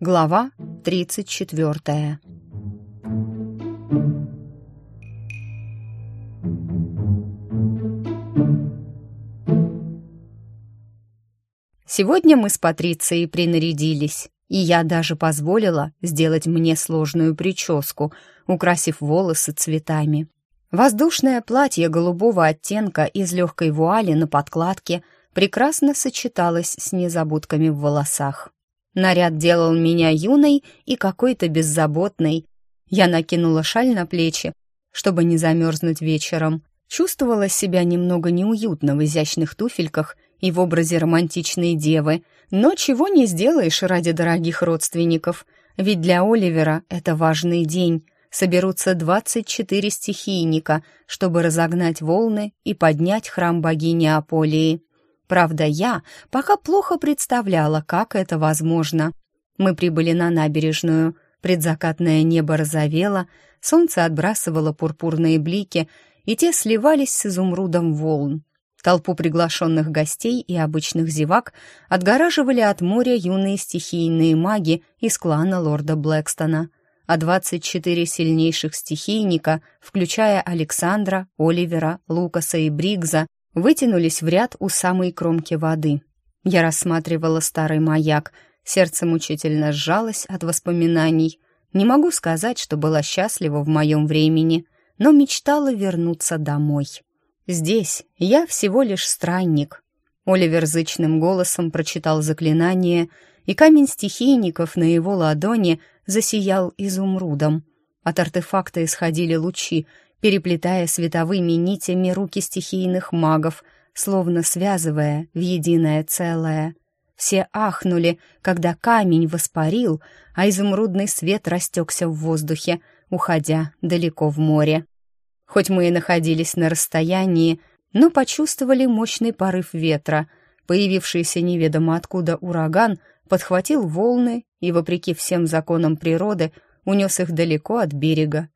Глава тридцать четвертая. Сегодня мы с Патрицией принарядились, и я даже позволила сделать мне сложную прическу, украсив волосы цветами. Воздушное платье голубого оттенка из легкой вуали на подкладке прекрасно сочеталось с незабудками в волосах. Наряд делал меня юной и какой-то беззаботной. Я накинула шаль на плечи, чтобы не замерзнуть вечером. Чувствовала себя немного неуютно в изящных туфельках и в образе романтичной девы, но чего не сделаешь ради дорогих родственников, ведь для Оливера это важный день. Соберутся 24 стихийника, чтобы разогнать волны и поднять храм богини Аполии. Правда, я пока плохо представляла, как это возможно. Мы прибыли на набережную, предзакатное небо розовело, солнце отбрасывало пурпурные блики, и те сливались с изумрудом волн. Толпу приглашенных гостей и обычных зевак отгораживали от моря юные стихийные маги из клана лорда Блэкстона, а 24 сильнейших стихийника, включая Александра, Оливера, Лукаса и Бригза, вытянулись в ряд у самой кромки воды. Я рассматривала старый маяк, сердце мучительно сжалось от воспоминаний. Не могу сказать, что была счастлива в моем времени, но мечтала вернуться домой. Здесь я всего лишь странник. Оливер зычным голосом прочитал заклинание, и камень стихийников на его ладони засиял изумрудом. От артефакта исходили лучи, переплетая световыми нитями руки стихийных магов, словно связывая в единое целое. Все ахнули, когда камень воспарил, а изумрудный свет растекся в воздухе, уходя далеко в море. Хоть мы и находились на расстоянии, но почувствовали мощный порыв ветра. Появившийся неведомо откуда ураган подхватил волны и, вопреки всем законам природы, унес их далеко от берега.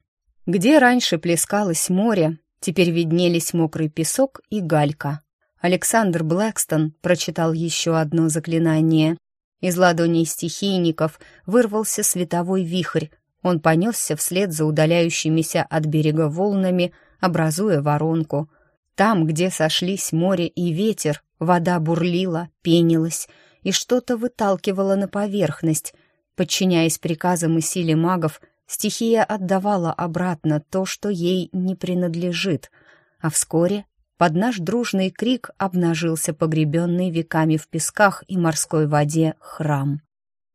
Где раньше плескалось море, теперь виднелись мокрый песок и галька. Александр Блэкстон прочитал еще одно заклинание. Из ладоней стихийников вырвался световой вихрь, он понесся вслед за удаляющимися от берега волнами, образуя воронку. Там, где сошлись море и ветер, вода бурлила, пенилась и что-то выталкивала на поверхность. Подчиняясь приказам и силе магов, стихия отдавала обратно то, что ей не принадлежит. А вскоре под наш дружный крик обнажился погребенный веками в песках и морской воде храм.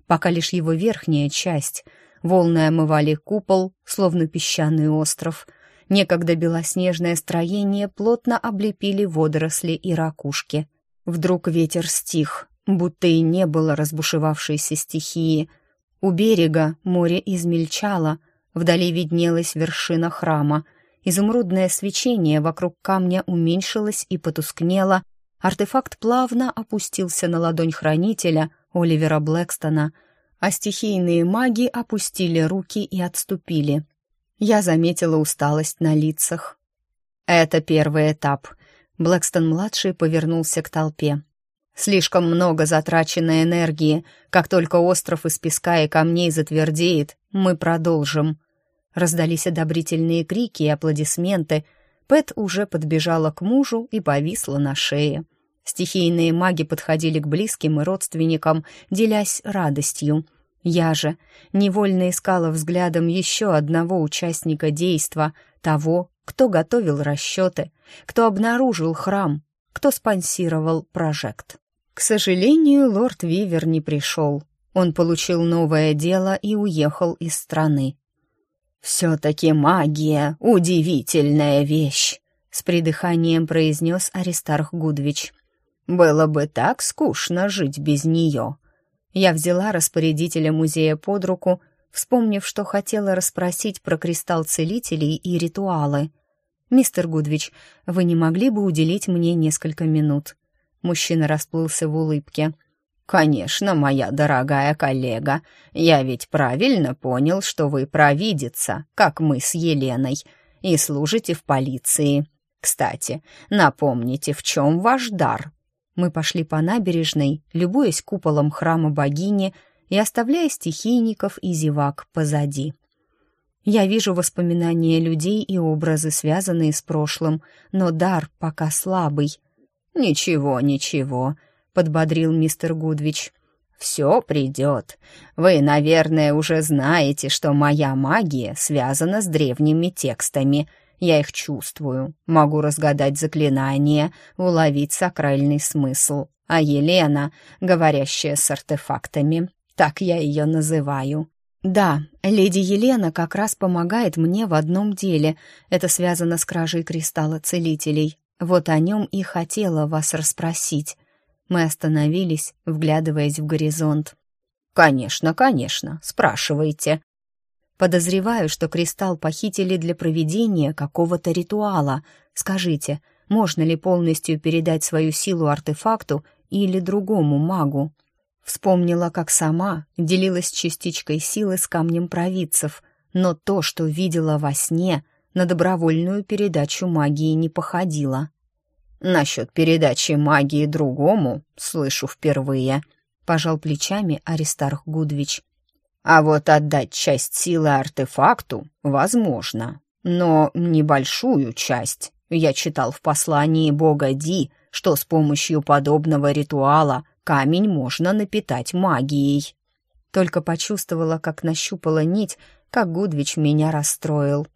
Пока лишь его верхняя часть — Волны омывали купол, словно песчаный остров. Некогда белоснежное строение плотно облепили водоросли и ракушки. Вдруг ветер стих, будто и не было разбушевавшейся стихии. У берега море измельчало, вдали виднелась вершина храма. Изумрудное свечение вокруг камня уменьшилось и потускнело. Артефакт плавно опустился на ладонь хранителя Оливера Блэкстона — а стихийные маги опустили руки и отступили. Я заметила усталость на лицах. «Это первый этап», — Блэкстон-младший повернулся к толпе. «Слишком много затраченной энергии. Как только остров из песка и камней затвердеет, мы продолжим». Раздались одобрительные крики и аплодисменты. Пэт уже подбежала к мужу и повисла на шее. Стихийные маги подходили к близким и родственникам, делясь радостью. Я же невольно искала взглядом еще одного участника действа, того, кто готовил расчеты, кто обнаружил храм, кто спонсировал прожект. К сожалению, лорд Вивер не пришел. Он получил новое дело и уехал из страны. «Все-таки магия — удивительная вещь», — с придыханием произнес Аристарх Гудвич. Было бы так скучно жить без нее. Я взяла распорядителя музея под руку, вспомнив, что хотела расспросить про кристалл целителей и ритуалы. «Мистер Гудвич, вы не могли бы уделить мне несколько минут?» Мужчина расплылся в улыбке. «Конечно, моя дорогая коллега. Я ведь правильно понял, что вы провидица, как мы с Еленой, и служите в полиции. Кстати, напомните, в чем ваш дар?» Мы пошли по набережной, любуясь куполом храма богини и оставляя стихийников и зевак позади. Я вижу воспоминания людей и образы, связанные с прошлым, но дар пока слабый. «Ничего, ничего», — подбодрил мистер Гудвич. «Все придет. Вы, наверное, уже знаете, что моя магия связана с древними текстами. Я их чувствую, могу разгадать заклинания, уловить сакральный смысл. А Елена, говорящая с артефактами, так я ее называю. Да, леди Елена как раз помогает мне в одном деле. Это связано с кражей кристалла целителей. Вот о нем и хотела вас расспросить. Мы остановились, вглядываясь в горизонт. «Конечно, конечно, спрашивайте». Подозреваю, что кристалл похитили для проведения какого-то ритуала. Скажите, можно ли полностью передать свою силу артефакту или другому магу? Вспомнила, как сама делилась частичкой силы с камнем провидцев, но то, что видела во сне, на добровольную передачу магии не походило. Насчет передачи магии другому слышу впервые, пожал плечами Аристарх Гудвич. А вот отдать часть силы артефакту возможно, но небольшую часть. Я читал в послании бога Ди, что с помощью подобного ритуала камень можно напитать магией. Только почувствовала, как нащупала нить, как Гудвич меня расстроил.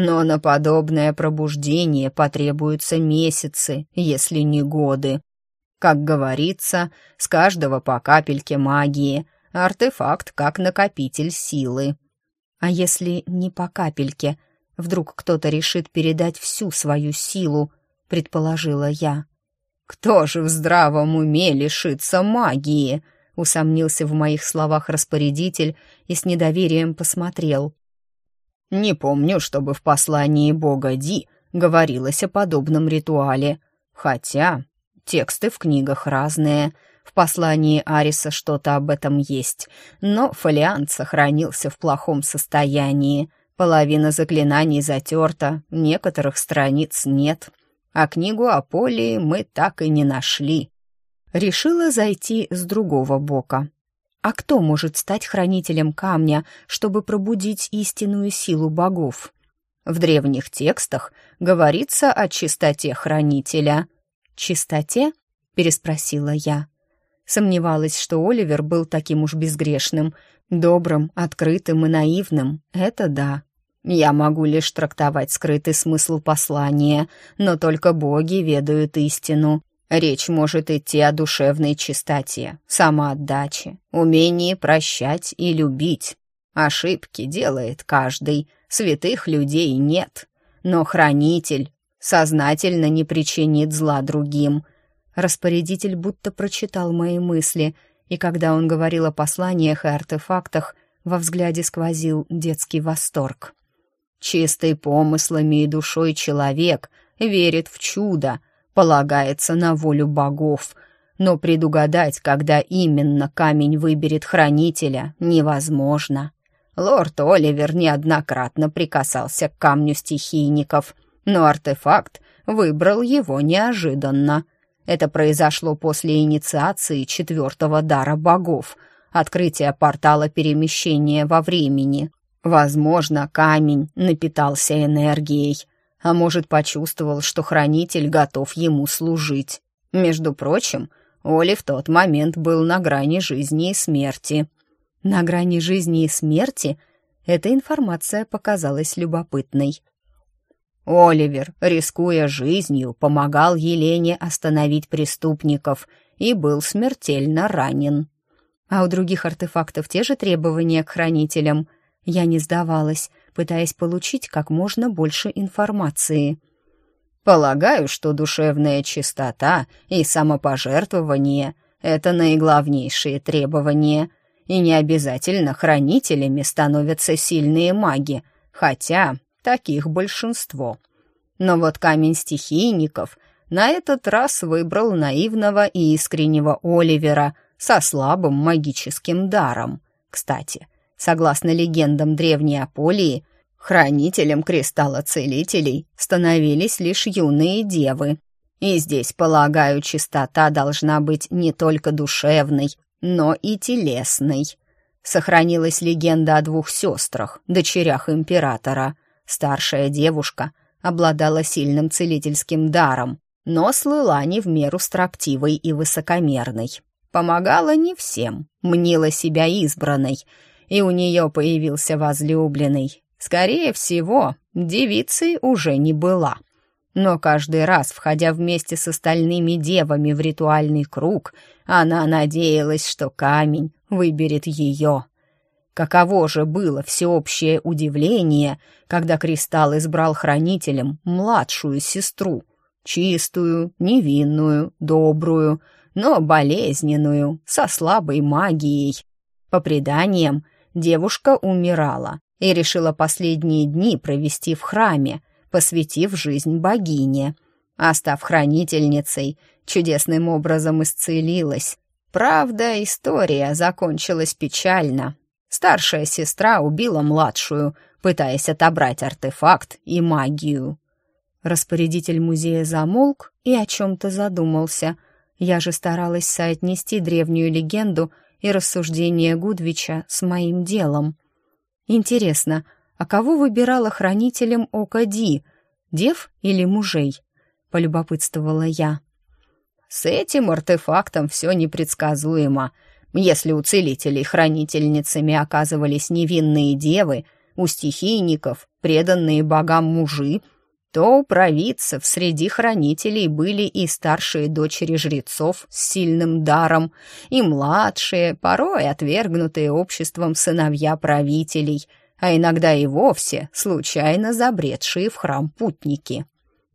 Но на подобное пробуждение потребуются месяцы, если не годы. Как говорится, с каждого по капельке магии, артефакт как накопитель силы. А если не по капельке, вдруг кто-то решит передать всю свою силу, предположила я. Кто же в здравом уме лишится магии? усомнился в моих словах распорядитель и с недоверием посмотрел. Не помню, чтобы в послании бога Ди говорилось о подобном ритуале. Хотя тексты в книгах разные. В послании Ариса что-то об этом есть, но фолиант сохранился в плохом состоянии. Половина заклинаний затерта, некоторых страниц нет. А книгу о Полии мы так и не нашли. Решила зайти с другого бока. А кто может стать хранителем камня, чтобы пробудить истинную силу богов? В древних текстах говорится о чистоте хранителя. «Чистоте?» — переспросила я. Сомневалась, что Оливер был таким уж безгрешным, добрым, открытым и наивным. Это да. Я могу лишь трактовать скрытый смысл послания, но только боги ведают истину. Речь может идти о душевной чистоте, самоотдаче, умении прощать и любить. Ошибки делает каждый, святых людей нет. Но хранитель сознательно не причинит зла другим. Распорядитель будто прочитал мои мысли, и когда он говорил о посланиях и артефактах, во взгляде сквозил детский восторг. Чистый помыслами и душой человек верит в чудо, полагается на волю богов, но предугадать, когда именно камень выберет хранителя, невозможно. Лорд Оливер неоднократно прикасался к камню стихийников, но артефакт выбрал его неожиданно. Это произошло после инициации четвертого дара богов, открытия портала перемещения во времени. Возможно, камень напитался энергией, а может, почувствовал, что хранитель готов ему служить. Между прочим, Оли в тот момент был на грани жизни и смерти. На грани жизни и смерти эта информация показалась любопытной. Оливер, рискуя жизнью, помогал Елене остановить преступников и был смертельно ранен. А у других артефактов те же требования к хранителям. Я не сдавалась, пытаясь получить как можно больше информации. «Полагаю, что душевная чистота и самопожертвование — это наиглавнейшие требования, и не обязательно хранителями становятся сильные маги, хотя таких большинство. Но вот камень стихийников на этот раз выбрал наивного и искреннего Оливера со слабым магическим даром. Кстати, — Согласно легендам древней Аполии, Хранителем кристалла целителей становились лишь юные девы. И здесь, полагаю, чистота должна быть не только душевной, но и телесной. Сохранилась легенда о двух сестрах, дочерях императора. Старшая девушка обладала сильным целительским даром, но слыла не в меру строптивой и высокомерной. Помогала не всем, мнила себя избранной, и у нее появился возлюбленный. Скорее всего, девицей уже не была. Но каждый раз, входя вместе с остальными девами в ритуальный круг, она надеялась, что камень выберет ее. Каково же было всеобщее удивление, когда Кристалл избрал хранителем младшую сестру, чистую, невинную, добрую, но болезненную, со слабой магией. По преданиям, девушка умирала и решила последние дни провести в храме, посвятив жизнь богине. А став хранительницей, чудесным образом исцелилась. Правда, история закончилась печально. Старшая сестра убила младшую, пытаясь отобрать артефакт и магию. Распорядитель музея замолк и о чем-то задумался — я же старалась соотнести древнюю легенду и рассуждения Гудвича с моим делом. Интересно, а кого выбирала хранителем Ока Ди, дев или мужей? Полюбопытствовала я. С этим артефактом все непредсказуемо. Если у целителей хранительницами оказывались невинные девы, у стихийников преданные богам мужи — то у провидцев среди хранителей были и старшие дочери жрецов с сильным даром, и младшие, порой отвергнутые обществом сыновья правителей, а иногда и вовсе случайно забредшие в храм путники.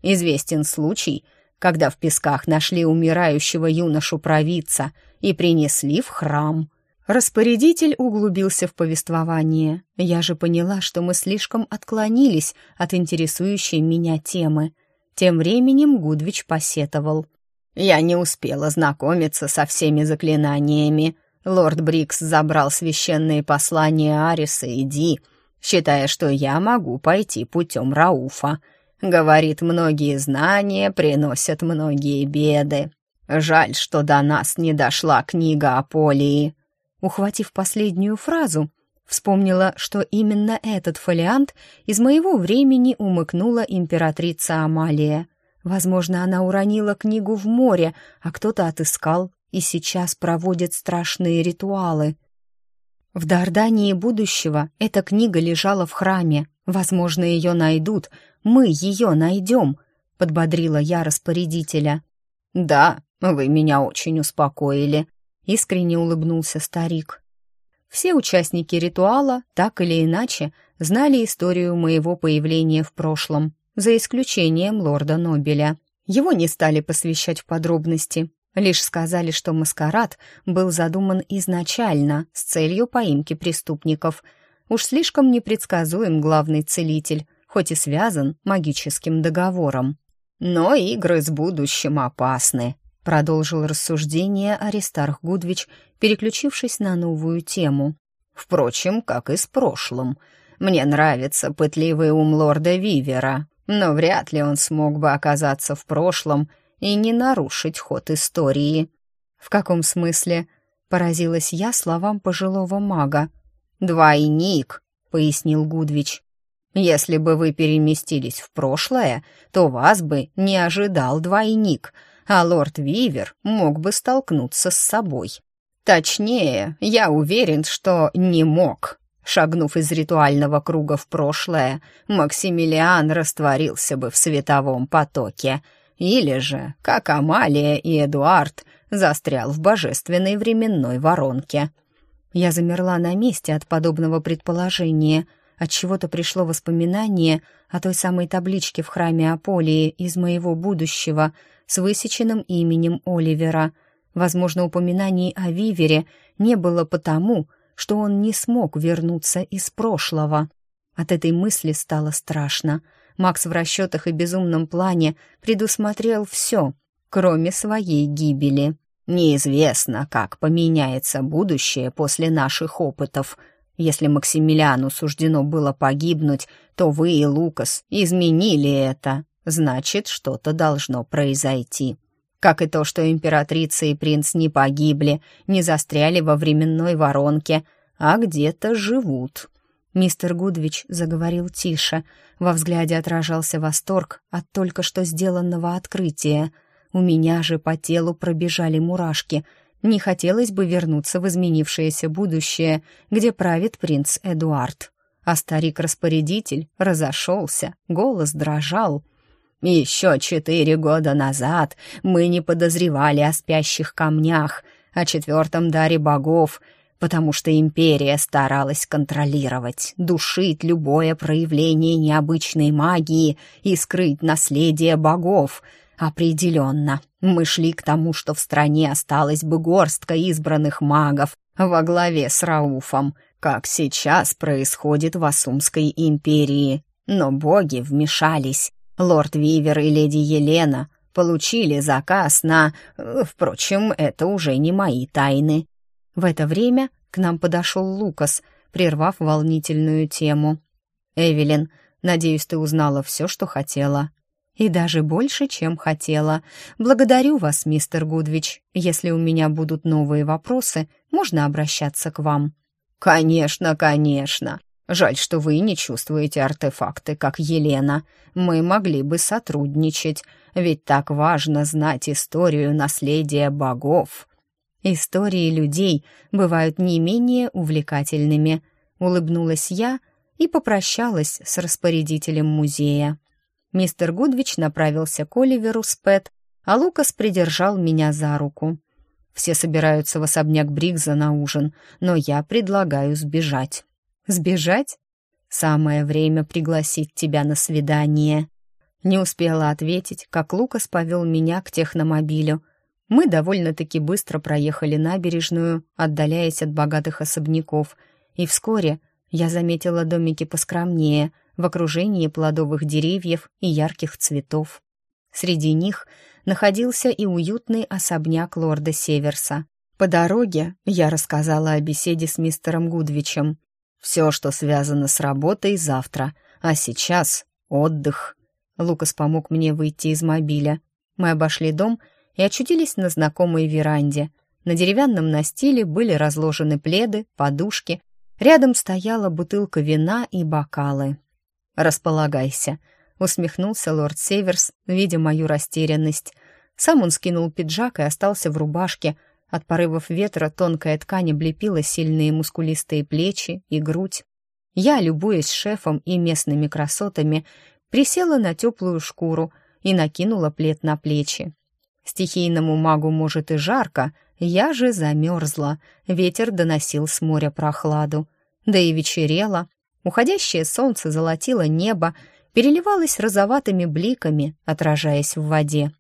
Известен случай, когда в песках нашли умирающего юношу-провидца и принесли в храм. Распорядитель углубился в повествование. Я же поняла, что мы слишком отклонились от интересующей меня темы. Тем временем Гудвич посетовал. «Я не успела знакомиться со всеми заклинаниями. Лорд Брикс забрал священные послания Ариса и Ди, считая, что я могу пойти путем Рауфа. Говорит, многие знания приносят многие беды. Жаль, что до нас не дошла книга о Полии». Ухватив последнюю фразу, вспомнила, что именно этот фолиант из моего времени умыкнула императрица Амалия. Возможно, она уронила книгу в море, а кто-то отыскал и сейчас проводит страшные ритуалы. В Дардании будущего эта книга лежала в храме. Возможно, ее найдут. Мы ее найдем, — подбодрила я распорядителя. «Да, вы меня очень успокоили», искренне улыбнулся старик. Все участники ритуала, так или иначе, знали историю моего появления в прошлом, за исключением лорда Нобеля. Его не стали посвящать в подробности, лишь сказали, что маскарад был задуман изначально с целью поимки преступников. Уж слишком непредсказуем главный целитель, хоть и связан магическим договором. Но игры с будущим опасны, Продолжил рассуждение Аристарх Гудвич, переключившись на новую тему. «Впрочем, как и с прошлым. Мне нравится пытливый ум лорда Вивера, но вряд ли он смог бы оказаться в прошлом и не нарушить ход истории». «В каком смысле?» — поразилась я словам пожилого мага. «Двойник», — пояснил Гудвич. «Если бы вы переместились в прошлое, то вас бы не ожидал двойник», а лорд Вивер мог бы столкнуться с собой. Точнее, я уверен, что не мог. Шагнув из ритуального круга в прошлое, Максимилиан растворился бы в световом потоке. Или же, как Амалия и Эдуард, застрял в божественной временной воронке. Я замерла на месте от подобного предположения. От чего то пришло воспоминание о той самой табличке в храме Аполии из моего будущего — с высеченным именем Оливера. Возможно, упоминаний о Вивере не было потому, что он не смог вернуться из прошлого. От этой мысли стало страшно. Макс в расчетах и безумном плане предусмотрел все, кроме своей гибели. «Неизвестно, как поменяется будущее после наших опытов», Если Максимилиану суждено было погибнуть, то вы и Лукас изменили это. Значит, что-то должно произойти. Как и то, что императрица и принц не погибли, не застряли во временной воронке, а где-то живут. Мистер Гудвич заговорил тише. Во взгляде отражался восторг от только что сделанного открытия. У меня же по телу пробежали мурашки. Не хотелось бы вернуться в изменившееся будущее, где правит принц Эдуард. А старик-распорядитель разошелся, голос дрожал. «Еще четыре года назад мы не подозревали о спящих камнях, о четвертом даре богов — потому что империя старалась контролировать, душить любое проявление необычной магии и скрыть наследие богов. Определенно, мы шли к тому, что в стране осталась бы горстка избранных магов во главе с Рауфом, как сейчас происходит в Асумской империи. Но боги вмешались. Лорд Вивер и леди Елена получили заказ на... Впрочем, это уже не мои тайны. В это время к нам подошел Лукас, прервав волнительную тему. «Эвелин, надеюсь, ты узнала все, что хотела». «И даже больше, чем хотела. Благодарю вас, мистер Гудвич. Если у меня будут новые вопросы, можно обращаться к вам». «Конечно, конечно. Жаль, что вы не чувствуете артефакты, как Елена. Мы могли бы сотрудничать, ведь так важно знать историю наследия богов». Истории людей бывают не менее увлекательными. Улыбнулась я и попрощалась с распорядителем музея. Мистер Гудвич направился к Оливеру с а Лукас придержал меня за руку. Все собираются в особняк Бригза на ужин, но я предлагаю сбежать. Сбежать? Самое время пригласить тебя на свидание. Не успела ответить, как Лукас повел меня к техномобилю — мы довольно-таки быстро проехали набережную, отдаляясь от богатых особняков, и вскоре я заметила домики поскромнее, в окружении плодовых деревьев и ярких цветов. Среди них находился и уютный особняк лорда Северса. По дороге я рассказала о беседе с мистером Гудвичем. Все, что связано с работой, завтра, а сейчас отдых. Лукас помог мне выйти из мобиля. Мы обошли дом и очутились на знакомой веранде. На деревянном настиле были разложены пледы, подушки. Рядом стояла бутылка вина и бокалы. «Располагайся», — усмехнулся лорд Северс, видя мою растерянность. Сам он скинул пиджак и остался в рубашке. От порывов ветра тонкая ткань облепила сильные мускулистые плечи и грудь. Я, любуясь шефом и местными красотами, присела на теплую шкуру и накинула плед на плечи. Стихийному магу, может, и жарко, я же замерзла, ветер доносил с моря прохладу. Да и вечерело, уходящее солнце золотило небо, переливалось розоватыми бликами, отражаясь в воде.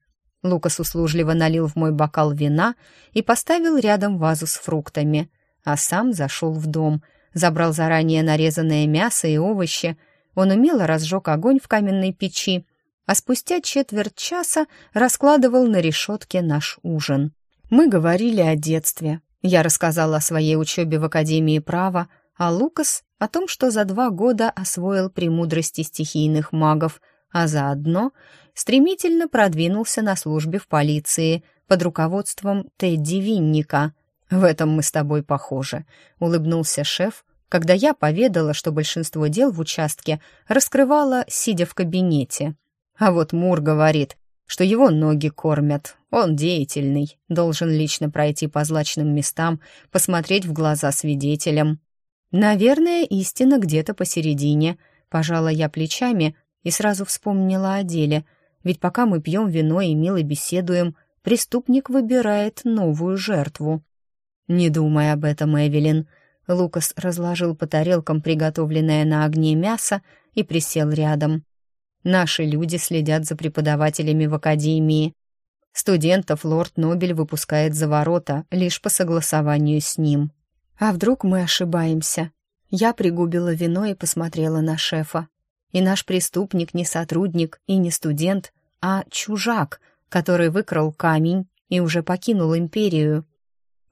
Лукас услужливо налил в мой бокал вина и поставил рядом вазу с фруктами, а сам зашел в дом, забрал заранее нарезанное мясо и овощи. Он умело разжег огонь в каменной печи, а спустя четверть часа раскладывал на решетке наш ужин. Мы говорили о детстве. Я рассказала о своей учебе в Академии права, а Лукас — о том, что за два года освоил премудрости стихийных магов, а заодно стремительно продвинулся на службе в полиции под руководством Тедди Винника. «В этом мы с тобой похожи», — улыбнулся шеф, когда я поведала, что большинство дел в участке раскрывала, сидя в кабинете. А вот Мур говорит, что его ноги кормят. Он деятельный, должен лично пройти по злачным местам, посмотреть в глаза свидетелям. Наверное, истина где-то посередине. Пожала я плечами и сразу вспомнила о деле. Ведь пока мы пьем вино и мило беседуем, преступник выбирает новую жертву. «Не думай об этом, Эвелин». Лукас разложил по тарелкам приготовленное на огне мясо и присел рядом. Наши люди следят за преподавателями в академии. Студентов лорд Нобель выпускает за ворота лишь по согласованию с ним. А вдруг мы ошибаемся? Я пригубила вино и посмотрела на шефа. И наш преступник не сотрудник и не студент, а чужак, который выкрал камень и уже покинул империю.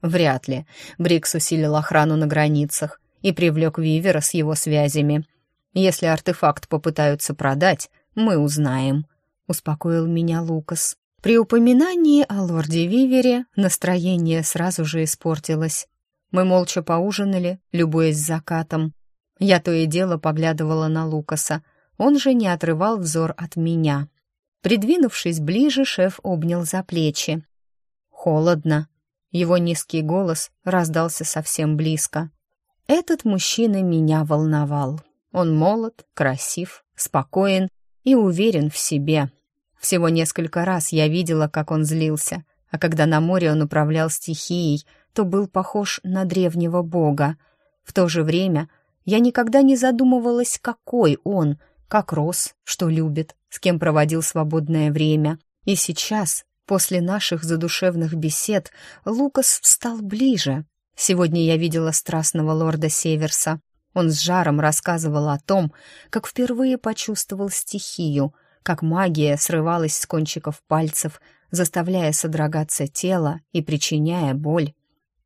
Вряд ли. Брикс усилил охрану на границах и привлек Вивера с его связями. Если артефакт попытаются продать, мы узнаем», — успокоил меня Лукас. При упоминании о лорде Вивере настроение сразу же испортилось. Мы молча поужинали, любуясь закатом. Я то и дело поглядывала на Лукаса, он же не отрывал взор от меня. Придвинувшись ближе, шеф обнял за плечи. «Холодно». Его низкий голос раздался совсем близко. Этот мужчина меня волновал. Он молод, красив, спокоен и уверен в себе. Всего несколько раз я видела, как он злился, а когда на море он управлял стихией, то был похож на древнего бога. В то же время я никогда не задумывалась, какой он, как рос, что любит, с кем проводил свободное время. И сейчас, после наших задушевных бесед, Лукас встал ближе. Сегодня я видела страстного лорда Северса. Он с жаром рассказывал о том, как впервые почувствовал стихию, как магия срывалась с кончиков пальцев, заставляя содрогаться тело и причиняя боль.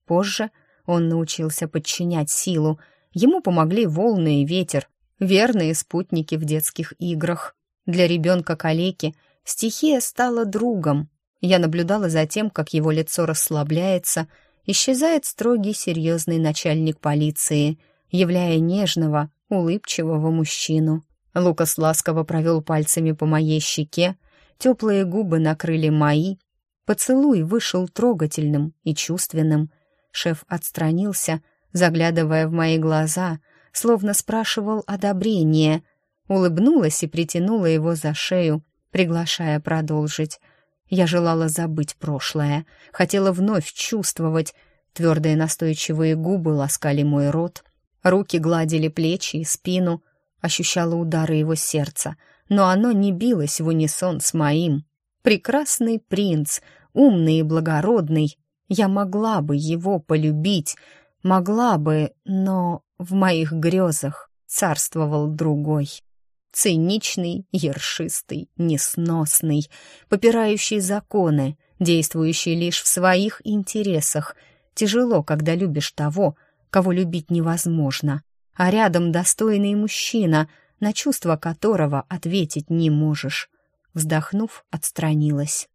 Позже он научился подчинять силу, ему помогли волны и ветер, верные спутники в детских играх. Для ребенка-калеки стихия стала другом. Я наблюдала за тем, как его лицо расслабляется, исчезает строгий серьезный начальник полиции — являя нежного, улыбчивого мужчину. Лукас ласково провел пальцами по моей щеке, теплые губы накрыли мои. Поцелуй вышел трогательным и чувственным. Шеф отстранился, заглядывая в мои глаза, словно спрашивал одобрения. Улыбнулась и притянула его за шею, приглашая продолжить. Я желала забыть прошлое, хотела вновь чувствовать. Твердые настойчивые губы ласкали мой рот, Руки гладили плечи и спину, ощущала удары его сердца, но оно не билось в унисон с моим. Прекрасный принц, умный и благородный, я могла бы его полюбить, могла бы, но в моих грезах царствовал другой. Циничный, ершистый, несносный, попирающий законы, действующий лишь в своих интересах. Тяжело, когда любишь того, кого любить невозможно, а рядом достойный мужчина, на чувства которого ответить не можешь. Вздохнув, отстранилась.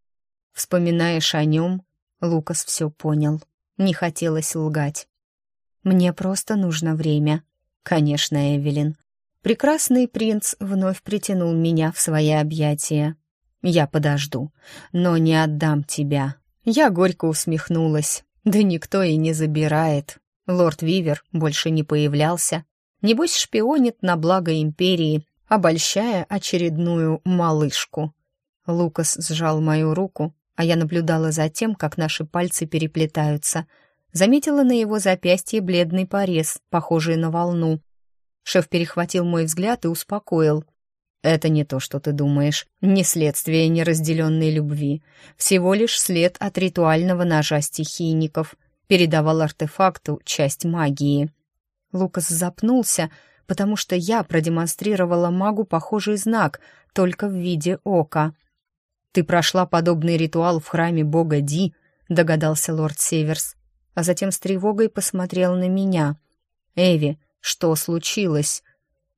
Вспоминаешь о нем, Лукас все понял. Не хотелось лгать. Мне просто нужно время. Конечно, Эвелин. Прекрасный принц вновь притянул меня в свои объятия. Я подожду, но не отдам тебя. Я горько усмехнулась. Да никто и не забирает. Лорд Вивер больше не появлялся. Небось, шпионит на благо империи, обольщая очередную малышку. Лукас сжал мою руку, а я наблюдала за тем, как наши пальцы переплетаются. Заметила на его запястье бледный порез, похожий на волну. Шеф перехватил мой взгляд и успокоил. «Это не то, что ты думаешь. Не следствие неразделенной любви. Всего лишь след от ритуального ножа стихийников передавал артефакту часть магии. Лукас запнулся, потому что я продемонстрировала магу похожий знак, только в виде ока. «Ты прошла подобный ритуал в храме бога Ди», — догадался лорд Северс, а затем с тревогой посмотрел на меня. «Эви, что случилось?»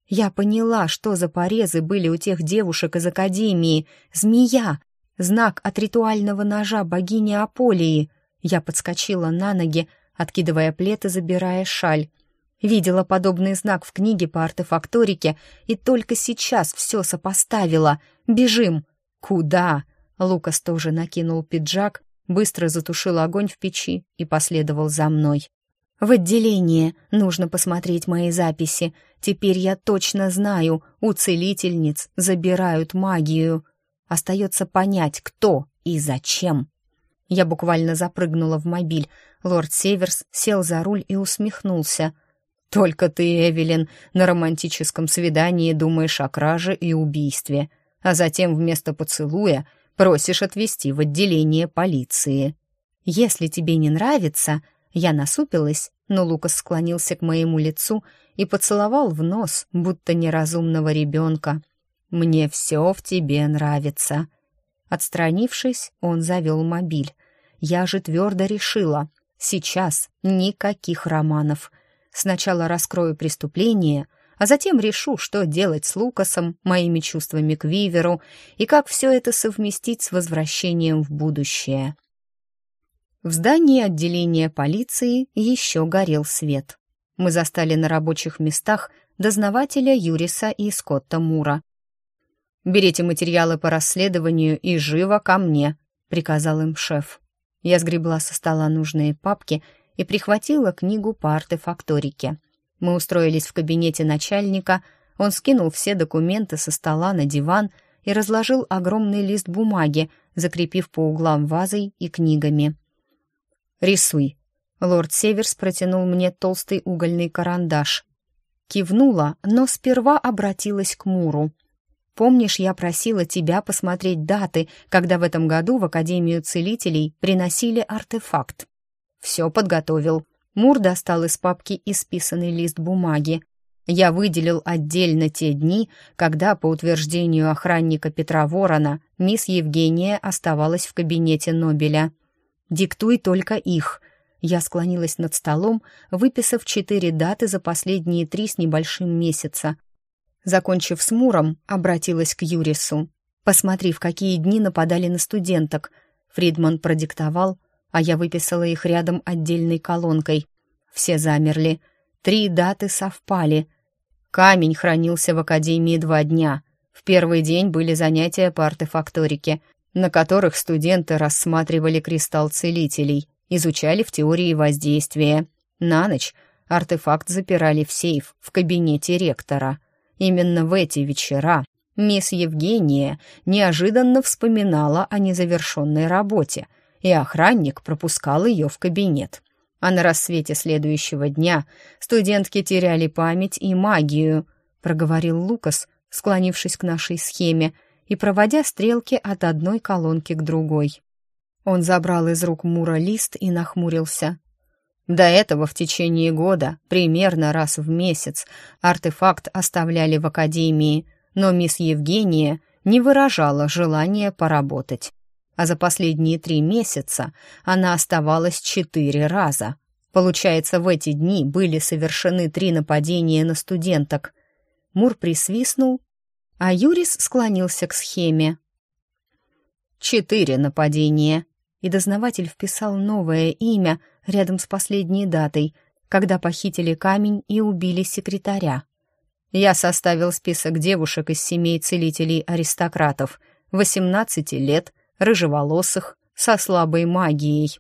Я поняла, что за порезы были у тех девушек из Академии. Змея! Знак от ритуального ножа богини Аполии — я подскочила на ноги, откидывая плед и забирая шаль. Видела подобный знак в книге по артефакторике и только сейчас все сопоставила. «Бежим!» «Куда?» Лукас тоже накинул пиджак, быстро затушил огонь в печи и последовал за мной. «В отделение нужно посмотреть мои записи. Теперь я точно знаю, у целительниц забирают магию. Остается понять, кто и зачем». Я буквально запрыгнула в мобиль. Лорд Северс сел за руль и усмехнулся. «Только ты, Эвелин, на романтическом свидании думаешь о краже и убийстве, а затем вместо поцелуя просишь отвезти в отделение полиции. Если тебе не нравится...» Я насупилась, но Лукас склонился к моему лицу и поцеловал в нос, будто неразумного ребенка. «Мне все в тебе нравится». Отстранившись, он завел мобиль. Я же твердо решила, сейчас никаких романов. Сначала раскрою преступление, а затем решу, что делать с Лукасом, моими чувствами к Виверу и как все это совместить с возвращением в будущее. В здании отделения полиции еще горел свет. Мы застали на рабочих местах дознавателя Юриса и Скотта Мура. «Берите материалы по расследованию и живо ко мне», — приказал им шеф. Я сгребла со стола нужные папки и прихватила книгу по артефакторике. Мы устроились в кабинете начальника, он скинул все документы со стола на диван и разложил огромный лист бумаги, закрепив по углам вазой и книгами. «Рисуй». Лорд Северс протянул мне толстый угольный карандаш. Кивнула, но сперва обратилась к Муру. «Помнишь, я просила тебя посмотреть даты, когда в этом году в Академию Целителей приносили артефакт?» «Все подготовил». Мур достал из папки исписанный лист бумаги. Я выделил отдельно те дни, когда, по утверждению охранника Петра Ворона, мисс Евгения оставалась в кабинете Нобеля. «Диктуй только их», я склонилась над столом, выписав четыре даты за последние три с небольшим месяца. Закончив с Муром, обратилась к Юрису. «Посмотри, в какие дни нападали на студенток». Фридман продиктовал, а я выписала их рядом отдельной колонкой. Все замерли. Три даты совпали. Камень хранился в Академии два дня. В первый день были занятия по артефакторике, на которых студенты рассматривали кристалл целителей изучали в теории воздействия. На ночь артефакт запирали в сейф в кабинете ректора. Именно в эти вечера мисс Евгения неожиданно вспоминала о незавершенной работе, и охранник пропускал ее в кабинет. А на рассвете следующего дня студентки теряли память и магию, проговорил Лукас, склонившись к нашей схеме и проводя стрелки от одной колонки к другой. Он забрал из рук Мура лист и нахмурился. До этого в течение года, примерно раз в месяц, артефакт оставляли в академии, но мисс Евгения не выражала желания поработать. А за последние три месяца она оставалась четыре раза. Получается, в эти дни были совершены три нападения на студенток. Мур присвистнул, а Юрис склонился к схеме. «Четыре нападения», и дознаватель вписал новое имя рядом с последней датой, когда похитили камень и убили секретаря. Я составил список девушек из семей целителей-аристократов, 18 лет, рыжеволосых, со слабой магией.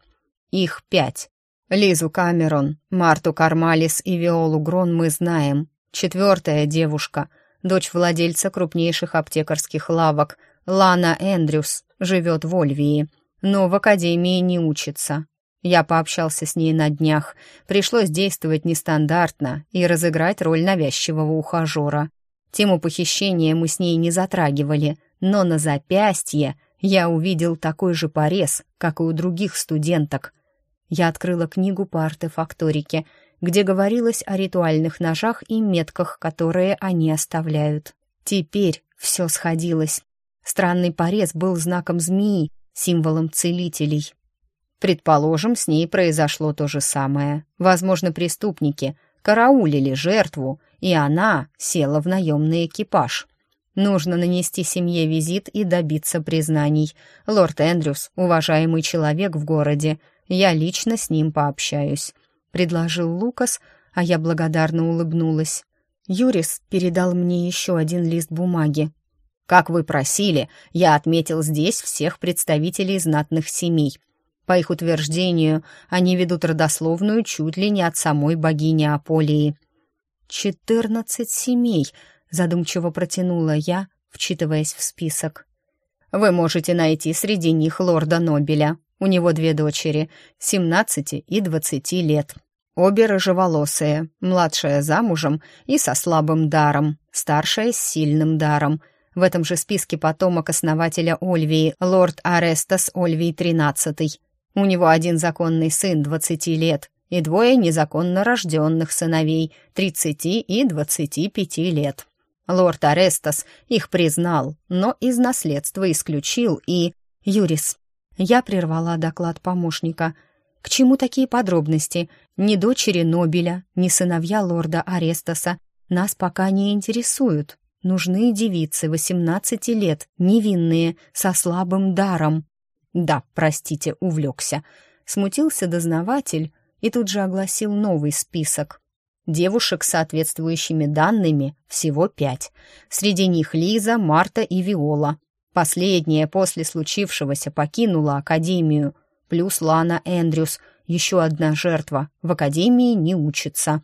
Их пять. Лизу Камерон, Марту Кармалис и Виолу Грон мы знаем. Четвертая девушка, дочь владельца крупнейших аптекарских лавок, Лана Эндрюс, живет в Ольвии но в академии не учится. Я пообщался с ней на днях. Пришлось действовать нестандартно и разыграть роль навязчивого ухажера. Тему похищения мы с ней не затрагивали, но на запястье я увидел такой же порез, как и у других студенток. Я открыла книгу по артефакторике, где говорилось о ритуальных ножах и метках, которые они оставляют. Теперь все сходилось. Странный порез был знаком змеи, символом целителей. Предположим, с ней произошло то же самое. Возможно, преступники караулили жертву, и она села в наемный экипаж. Нужно нанести семье визит и добиться признаний. Лорд Эндрюс — уважаемый человек в городе. Я лично с ним пообщаюсь», — предложил Лукас, а я благодарно улыбнулась. Юрис передал мне еще один лист бумаги, как вы просили, я отметил здесь всех представителей знатных семей. По их утверждению, они ведут родословную чуть ли не от самой богини Аполии. «Четырнадцать семей», — задумчиво протянула я, вчитываясь в список. «Вы можете найти среди них лорда Нобеля. У него две дочери, семнадцати и двадцати лет. Обе рыжеволосые, младшая замужем и со слабым даром, старшая с сильным даром — в этом же списке потомок основателя Ольвии, лорд Арестас Ольвий XIII. У него один законный сын 20 лет и двое незаконно рожденных сыновей 30 и 25 лет. Лорд Арестас их признал, но из наследства исключил и... Юрис. Я прервала доклад помощника. К чему такие подробности? Ни дочери Нобеля, ни сыновья лорда Арестаса нас пока не интересуют. Нужны девицы 18 лет, невинные, со слабым даром. Да, простите, увлекся. Смутился дознаватель и тут же огласил новый список. Девушек с соответствующими данными всего пять. Среди них Лиза, Марта и Виола. Последняя после случившегося покинула Академию, плюс Лана Эндрюс, еще одна жертва, в Академии не учится.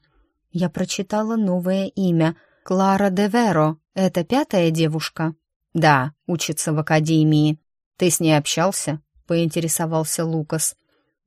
Я прочитала новое имя — Клара де Веро. Это пятая девушка? Да, учится в Академии. Ты с ней общался? Поинтересовался Лукас.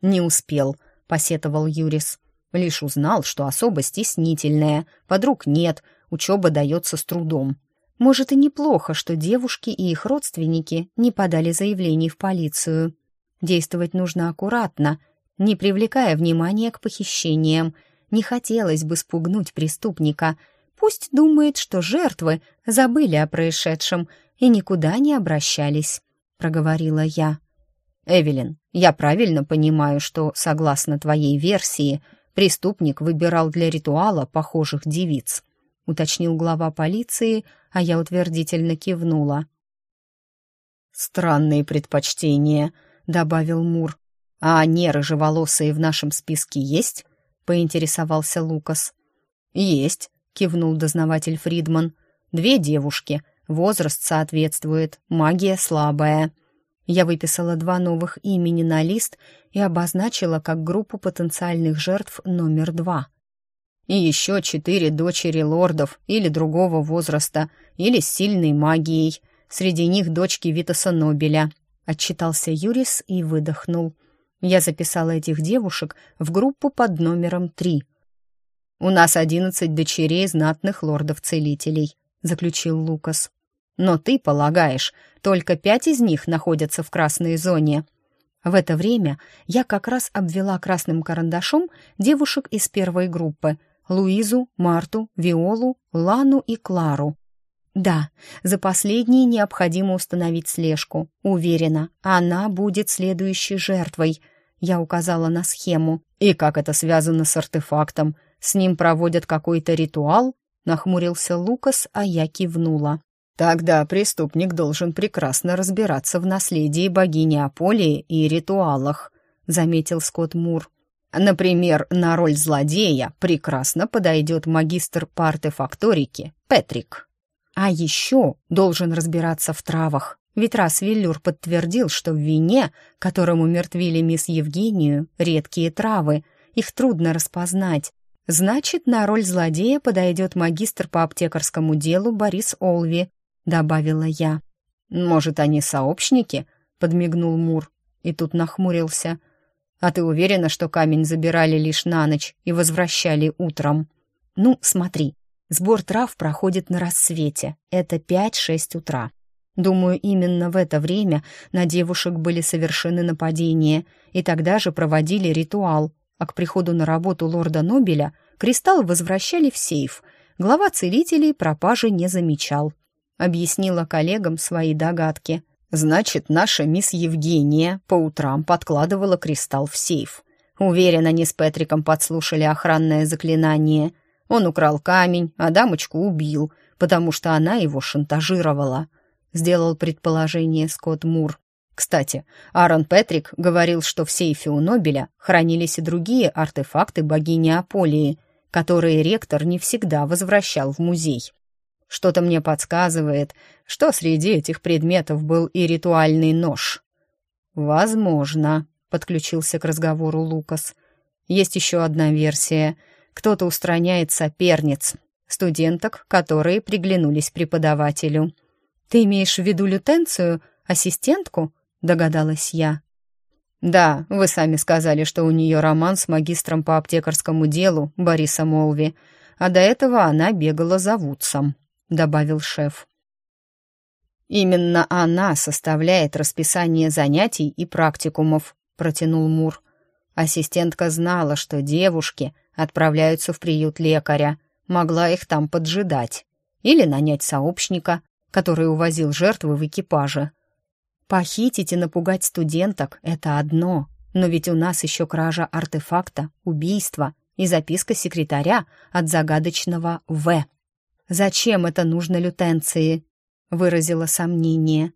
Не успел, посетовал Юрис. Лишь узнал, что особо стеснительная, подруг нет, учеба дается с трудом. Может, и неплохо, что девушки и их родственники не подали заявлений в полицию. Действовать нужно аккуратно, не привлекая внимания к похищениям. Не хотелось бы спугнуть преступника. Пусть думает, что жертвы забыли о происшедшем и никуда не обращались, проговорила я. Эвелин, я правильно понимаю, что, согласно твоей версии, преступник выбирал для ритуала похожих девиц, уточнил глава полиции, а я утвердительно кивнула. «Странные предпочтения», — добавил Мур. «А они рыжеволосые в нашем списке есть?» — поинтересовался Лукас. «Есть», — кивнул дознаватель Фридман. «Две девушки. Возраст соответствует. Магия слабая». Я выписала два новых имени на лист и обозначила как группу потенциальных жертв номер два и еще четыре дочери лордов или другого возраста, или с сильной магией. Среди них дочки Витаса Нобеля. Отчитался Юрис и выдохнул. Я записала этих девушек в группу под номером три. «У нас одиннадцать дочерей знатных лордов-целителей», — заключил Лукас. «Но ты полагаешь, только пять из них находятся в красной зоне». В это время я как раз обвела красным карандашом девушек из первой группы — Луизу, Марту, Виолу, Лану и Клару. Да, за последней необходимо установить слежку. Уверена, она будет следующей жертвой. Я указала на схему. И как это связано с артефактом? С ним проводят какой-то ритуал? Нахмурился Лукас, а я кивнула. Тогда преступник должен прекрасно разбираться в наследии богини Аполии и ритуалах, заметил Скотт Мур. Например, на роль злодея прекрасно подойдет магистр по артефакторике Петрик. А еще должен разбираться в травах, ведь раз Виллюр подтвердил, что в вине, которому мертвили мисс Евгению, редкие травы, их трудно распознать. Значит, на роль злодея подойдет магистр по аптекарскому делу Борис Олви, добавила я. Может, они сообщники? подмигнул Мур и тут нахмурился – а ты уверена, что камень забирали лишь на ночь и возвращали утром? Ну, смотри, сбор трав проходит на рассвете. Это 5-6 утра. Думаю, именно в это время на девушек были совершены нападения, и тогда же проводили ритуал, а к приходу на работу лорда Нобеля кристалл возвращали в сейф. Глава целителей пропажи не замечал. Объяснила коллегам свои догадки. Значит, наша мисс Евгения по утрам подкладывала кристалл в сейф. Уверен, они с Петриком подслушали охранное заклинание. Он украл камень, а дамочку убил, потому что она его шантажировала. Сделал предположение Скотт Мур. Кстати, Аарон Петрик говорил, что в сейфе у Нобеля хранились и другие артефакты богини Аполии, которые ректор не всегда возвращал в музей. Что-то мне подсказывает, что среди этих предметов был и ритуальный нож. «Возможно», — подключился к разговору Лукас. «Есть еще одна версия. Кто-то устраняет соперниц, студенток, которые приглянулись преподавателю». «Ты имеешь в виду лютенцию, ассистентку?» — догадалась я. «Да, вы сами сказали, что у нее роман с магистром по аптекарскому делу Борисом Олви, а до этого она бегала за Вудсом», добавил шеф. «Именно она составляет расписание занятий и практикумов», — протянул Мур. Ассистентка знала, что девушки отправляются в приют лекаря, могла их там поджидать. Или нанять сообщника, который увозил жертвы в экипаже. Похитить и напугать студенток — это одно, Но ведь у нас еще кража артефакта, убийство и записка секретаря от загадочного В. «Зачем это нужно лютенции?» — выразила сомнение.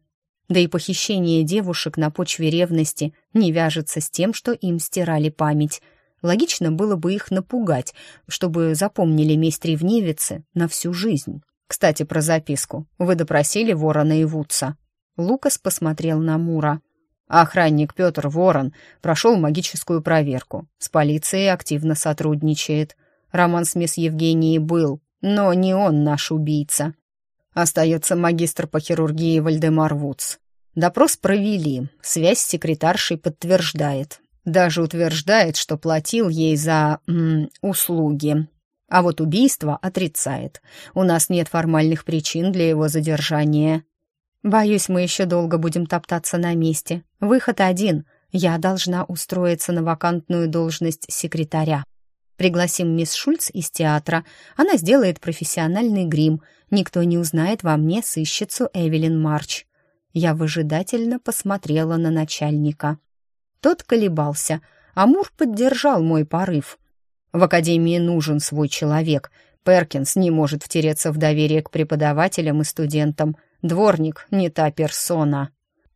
Да и похищение девушек на почве ревности не вяжется с тем, что им стирали память. Логично было бы их напугать, чтобы запомнили месть ревнивицы на всю жизнь. Кстати, про записку. Вы допросили Ворона и Вудса?» Лукас посмотрел на Мура. Охранник Петр Ворон прошел магическую проверку. С полицией активно сотрудничает. Роман с мисс Евгенией был, но не он наш убийца. Остается магистр по хирургии Вальдемар Вудс. Допрос провели, связь с секретаршей подтверждает. Даже утверждает, что платил ей за м, услуги. А вот убийство отрицает. У нас нет формальных причин для его задержания. Боюсь, мы еще долго будем топтаться на месте. Выход один. Я должна устроиться на вакантную должность секретаря. Пригласим мисс Шульц из театра. Она сделает профессиональный грим. Никто не узнает во мне сыщицу Эвелин Марч. Я выжидательно посмотрела на начальника. Тот колебался, а Мур поддержал мой порыв. В академии нужен свой человек. Перкинс не может втереться в доверие к преподавателям и студентам. Дворник не та персона.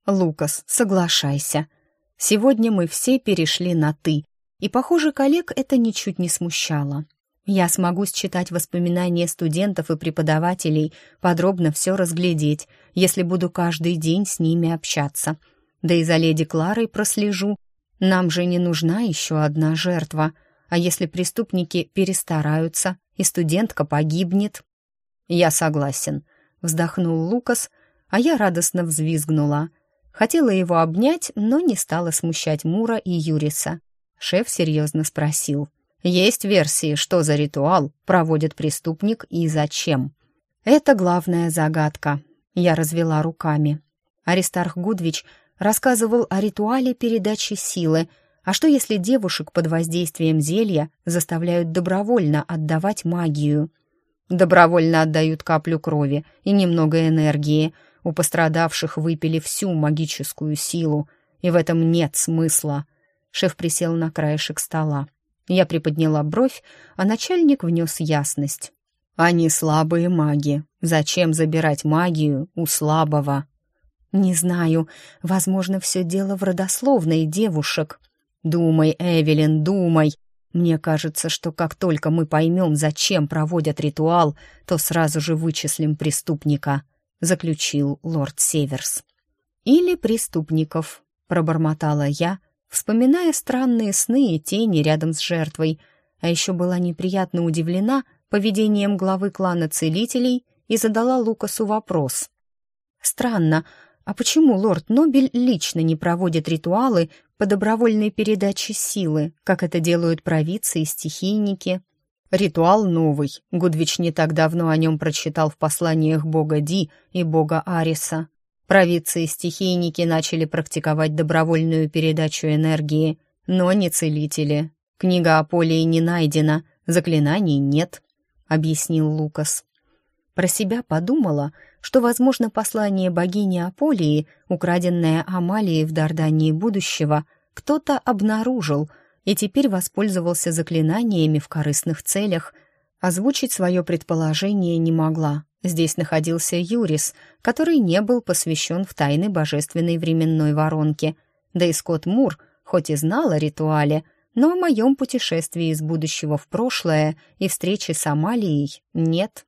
Лукас, соглашайся. Сегодня мы все перешли на «ты», и, похоже, коллег это ничуть не смущало. Я смогу считать воспоминания студентов и преподавателей, подробно все разглядеть, если буду каждый день с ними общаться. Да и за леди Кларой прослежу. Нам же не нужна еще одна жертва. А если преступники перестараются, и студентка погибнет? Я согласен, вздохнул Лукас, а я радостно взвизгнула. Хотела его обнять, но не стала смущать Мура и Юриса. Шеф серьезно спросил. «Есть версии, что за ритуал проводит преступник и зачем?» «Это главная загадка», — я развела руками. Аристарх Гудвич рассказывал о ритуале передачи силы, а что если девушек под воздействием зелья заставляют добровольно отдавать магию? Добровольно отдают каплю крови и немного энергии. У пострадавших выпили всю магическую силу, и в этом нет смысла. Шеф присел на краешек стола. Я приподняла бровь, а начальник внес ясность. «Они слабые маги. Зачем забирать магию у слабого?» «Не знаю. Возможно, все дело в родословной девушек». «Думай, Эвелин, думай. Мне кажется, что как только мы поймем, зачем проводят ритуал, то сразу же вычислим преступника», — заключил лорд Северс. «Или преступников», — пробормотала я, вспоминая странные сны и тени рядом с жертвой, а еще была неприятно удивлена поведением главы клана целителей и задала Лукасу вопрос. «Странно, а почему лорд Нобель лично не проводит ритуалы по добровольной передаче силы, как это делают провидцы и стихийники? Ритуал новый. Гудвич не так давно о нем прочитал в посланиях бога Ди и бога Ариса. Провидцы и стихийники начали практиковать добровольную передачу энергии, но не целители. Книга о поле не найдена, заклинаний нет, объяснил Лукас. Про себя подумала, что, возможно, послание богини Аполии, украденное Амалией в Дардании будущего, кто-то обнаружил и теперь воспользовался заклинаниями в корыстных целях. Озвучить свое предположение не могла. Здесь находился Юрис, который не был посвящен в тайны божественной временной воронки. Да и Скотт Мур, хоть и знал о ритуале, но о моем путешествии из будущего в прошлое и встрече с Амалией нет.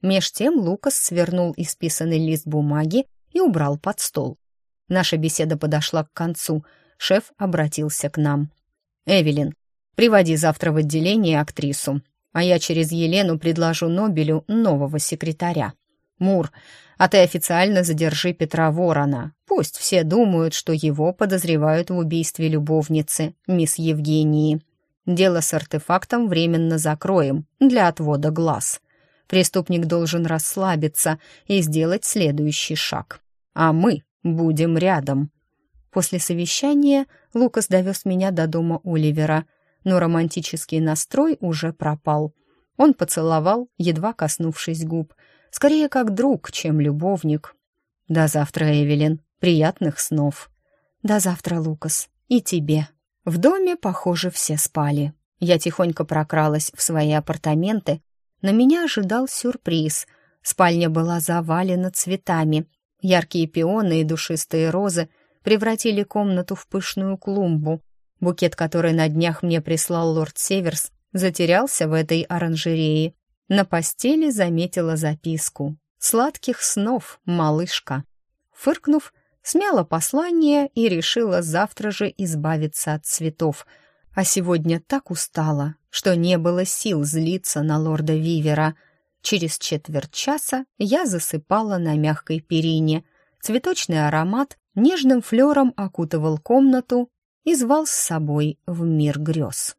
Меж тем Лукас свернул исписанный лист бумаги и убрал под стол. Наша беседа подошла к концу. Шеф обратился к нам. «Эвелин, приводи завтра в отделение актрису, а я через Елену предложу Нобелю нового секретаря. Мур, а ты официально задержи Петра Ворона. Пусть все думают, что его подозревают в убийстве любовницы, мисс Евгении. Дело с артефактом временно закроем для отвода глаз». Преступник должен расслабиться и сделать следующий шаг. А мы будем рядом. После совещания Лукас довез меня до дома Оливера, но романтический настрой уже пропал. Он поцеловал, едва коснувшись губ, скорее как друг, чем любовник. «До завтра, Эвелин. Приятных снов». «До завтра, Лукас. и тебе». В доме, похоже, все спали. Я тихонько прокралась в свои апартаменты. На меня ожидал сюрприз. Спальня была завалена цветами. Яркие пионы и душистые розы превратили комнату в пышную клумбу. Букет, который на днях мне прислал лорд Северс, затерялся в этой оранжерее. На постели заметила записку. «Сладких снов, малышка». Фыркнув, смяла послание и решила завтра же избавиться от цветов. А сегодня так устала, что не было сил злиться на лорда Вивера. Через четверть часа я засыпала на мягкой перине. Цветочный аромат нежным флером окутывал комнату и звал с собой в мир грез.